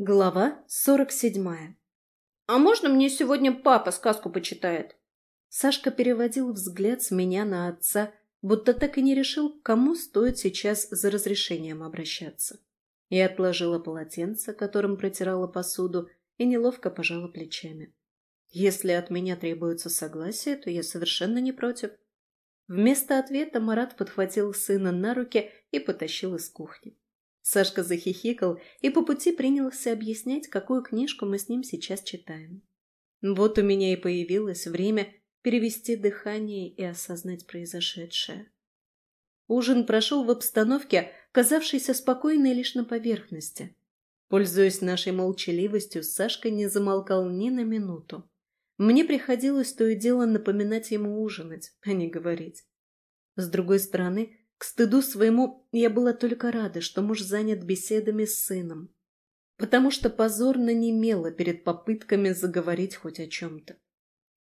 Глава сорок седьмая. «А можно мне сегодня папа сказку почитает?» Сашка переводил взгляд с меня на отца, будто так и не решил, к кому стоит сейчас за разрешением обращаться. Я отложила полотенце, которым протирала посуду, и неловко пожала плечами. Если от меня требуется согласие, то я совершенно не против. Вместо ответа Марат подхватил сына на руки и потащил из кухни. Сашка захихикал и по пути принялся объяснять, какую книжку мы с ним сейчас читаем. Вот у меня и появилось время перевести дыхание и осознать произошедшее. Ужин прошел в обстановке, казавшейся спокойной лишь на поверхности. Пользуясь нашей молчаливостью, Сашка не замолкал ни на минуту. Мне приходилось то и дело напоминать ему ужинать, а не говорить. С другой стороны, к стыду своему я была только рада, что муж занят беседами с сыном, потому что позорно немела перед попытками заговорить хоть о чем-то.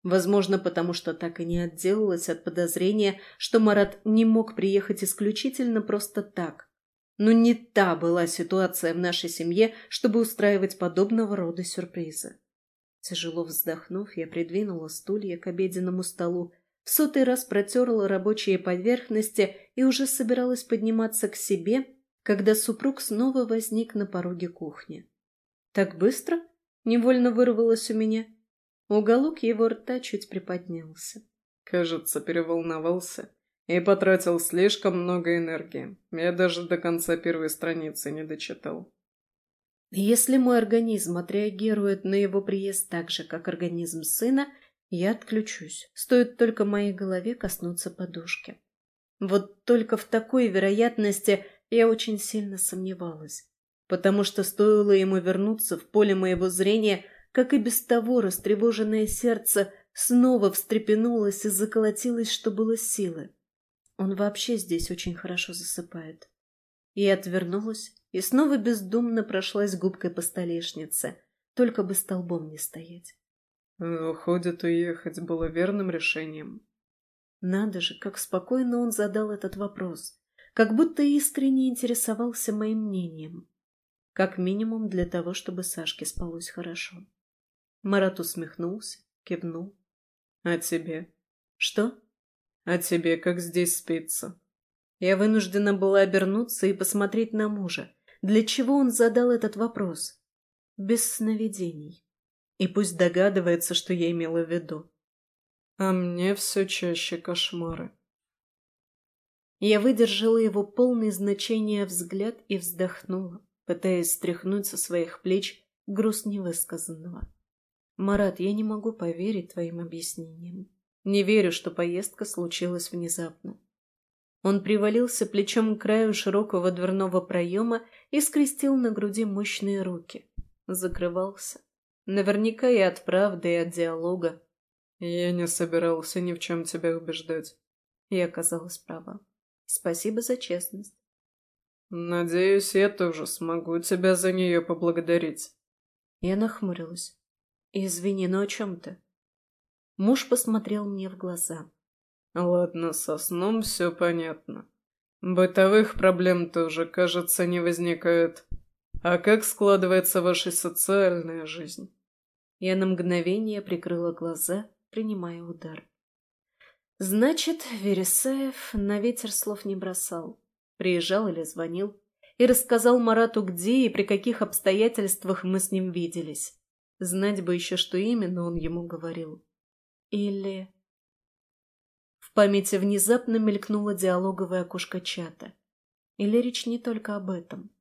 Возможно, потому что так и не отделалась от подозрения, что Марат не мог приехать исключительно просто так. Но не та была ситуация в нашей семье, чтобы устраивать подобного рода сюрпризы. Тяжело вздохнув, я придвинула стулья к обеденному столу в сотый раз протерла рабочие поверхности и уже собиралась подниматься к себе, когда супруг снова возник на пороге кухни. «Так быстро?» — невольно вырвалось у меня. Уголок его рта чуть приподнялся. Кажется, переволновался и потратил слишком много энергии. Я даже до конца первой страницы не дочитал. Если мой организм отреагирует на его приезд так же, как организм сына — я отключусь, стоит только моей голове коснуться подушки. Вот только в такой вероятности я очень сильно сомневалась, потому что стоило ему вернуться в поле моего зрения, как и без того растревоженное сердце снова встрепенулось и заколотилось, что было силы. Он вообще здесь очень хорошо засыпает. Я отвернулась и снова бездумно прошлась губкой по столешнице, только бы столбом не стоять. Выходит, уехать было верным решением. Надо же, как спокойно он задал этот вопрос, как будто искренне интересовался моим мнением. Как минимум для того, чтобы Сашке спалось хорошо. Марат усмехнулся, кивнул. «А тебе?» «Что?» «А тебе как здесь спится?» Я вынуждена была обернуться и посмотреть на мужа. Для чего он задал этот вопрос? Без сновидений. И пусть догадывается, что я имела в виду. А мне все чаще кошмары. Я выдержала его полный значения взгляд и вздохнула, пытаясь стряхнуть со своих плеч груз невысказанного. «Марат, я не могу поверить твоим объяснениям. Не верю, что поездка случилась внезапно». Он привалился плечом к краю широкого дверного проема и скрестил на груди мощные руки. Закрывался. Наверняка и от правды, и от диалога. Я не собирался ни в чем тебя убеждать. Я оказалась права. Спасибо за честность. Надеюсь, я тоже смогу тебя за нее поблагодарить. Я нахмурилась. Извини, но о чем ты? Муж посмотрел мне в глаза. Ладно, со сном все понятно. Бытовых проблем тоже, кажется, не возникает. А как складывается ваша социальная жизнь? Я на мгновение прикрыла глаза, принимая удар. Значит, Вересаев на ветер слов не бросал. Приезжал или звонил и рассказал Марату, где и при каких обстоятельствах мы с ним виделись. Знать бы еще, что именно он ему говорил. Или... В памяти внезапно мелькнула диалоговая окошко чата. Или речь не только об этом.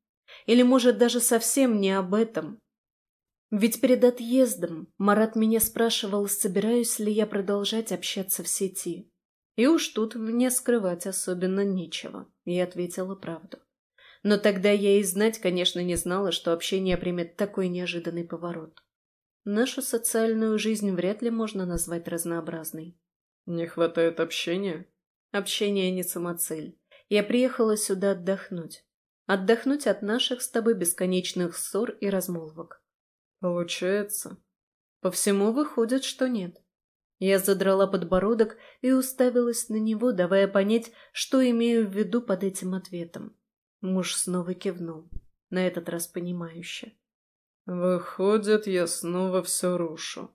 Или, может, даже совсем не об этом. Ведь перед отъездом Марат меня спрашивал, собираюсь ли я продолжать общаться в сети. И уж тут мне скрывать особенно нечего. Я ответила правду. Но тогда я и знать, конечно, не знала, что общение примет такой неожиданный поворот. Нашу социальную жизнь вряд ли можно назвать разнообразной. Не хватает общения? Общение не самоцель. Я приехала сюда отдохнуть. Отдохнуть от наших с тобой бесконечных ссор и размолвок. Получается. По всему выходит, что нет. Я задрала подбородок и уставилась на него, давая понять, что имею в виду под этим ответом. Муж снова кивнул, на этот раз понимающе. Выходит, я снова все рушу.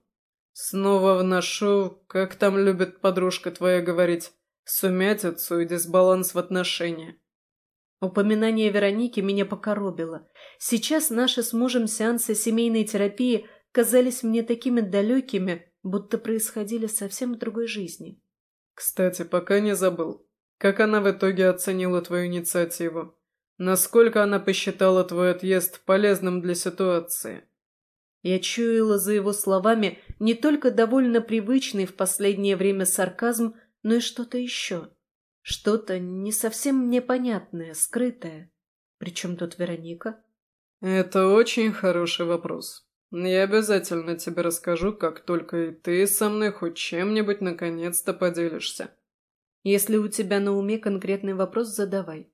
Снова вношу, как там любит подружка твоя говорить, сумятицу и дисбаланс в отношениях. Упоминание Вероники меня покоробило. Сейчас наши с мужем сеансы семейной терапии казались мне такими далекими, будто происходили совсем в другой жизни. Кстати, пока не забыл. Как она в итоге оценила твою инициативу? Насколько она посчитала твой отъезд полезным для ситуации? Я чуяла за его словами не только довольно привычный в последнее время сарказм, но и что-то еще. Что-то не совсем мне понятное, скрытое. Причем тут Вероника? Это очень хороший вопрос. Я обязательно тебе расскажу, как только и ты со мной хоть чем-нибудь наконец-то поделишься. Если у тебя на уме конкретный вопрос, задавай.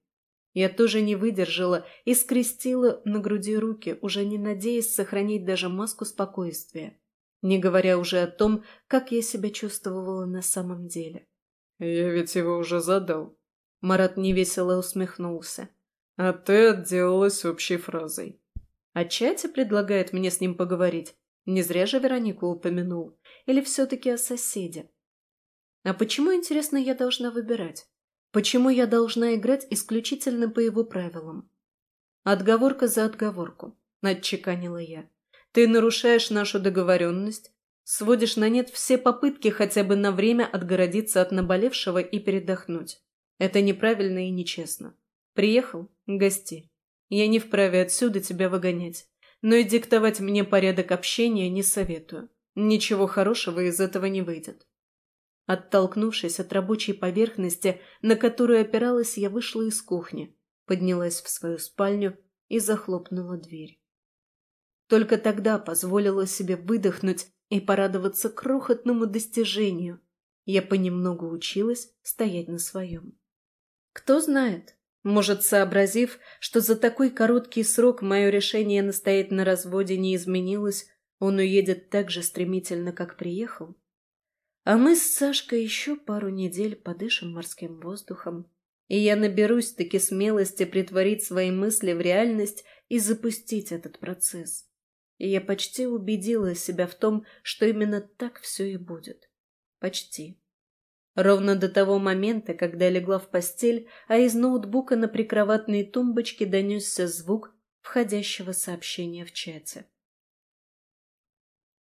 Я тоже не выдержала и скрестила на груди руки, уже не надеясь сохранить даже маску спокойствия, не говоря уже о том, как я себя чувствовала на самом деле. «Я ведь его уже задал». Марат невесело усмехнулся. «А ты отделалась общей фразой». «О чате предлагает мне с ним поговорить. Не зря же Веронику упомянул. Или все-таки о соседе?» «А почему, интересно, я должна выбирать?» Почему я должна играть исключительно по его правилам? Отговорка за отговорку, отчеканила я. Ты нарушаешь нашу договоренность, сводишь на нет все попытки хотя бы на время отгородиться от наболевшего и передохнуть. Это неправильно и нечестно. Приехал? Гости. Я не вправе отсюда тебя выгонять. Но и диктовать мне порядок общения не советую. Ничего хорошего из этого не выйдет. Оттолкнувшись от рабочей поверхности, на которую опиралась, я вышла из кухни, поднялась в свою спальню и захлопнула дверь. Только тогда позволила себе выдохнуть и порадоваться крохотному достижению. Я понемногу училась стоять на своем. Кто знает, может, сообразив, что за такой короткий срок мое решение настоять на разводе не изменилось, он уедет так же стремительно, как приехал? А мы с Сашкой еще пару недель подышим морским воздухом, и я наберусь таки смелости притворить свои мысли в реальность и запустить этот процесс. И я почти убедила себя в том, что именно так все и будет. Почти. Ровно до того момента, когда легла в постель, а из ноутбука на прикроватной тумбочке донесся звук входящего сообщения в чате.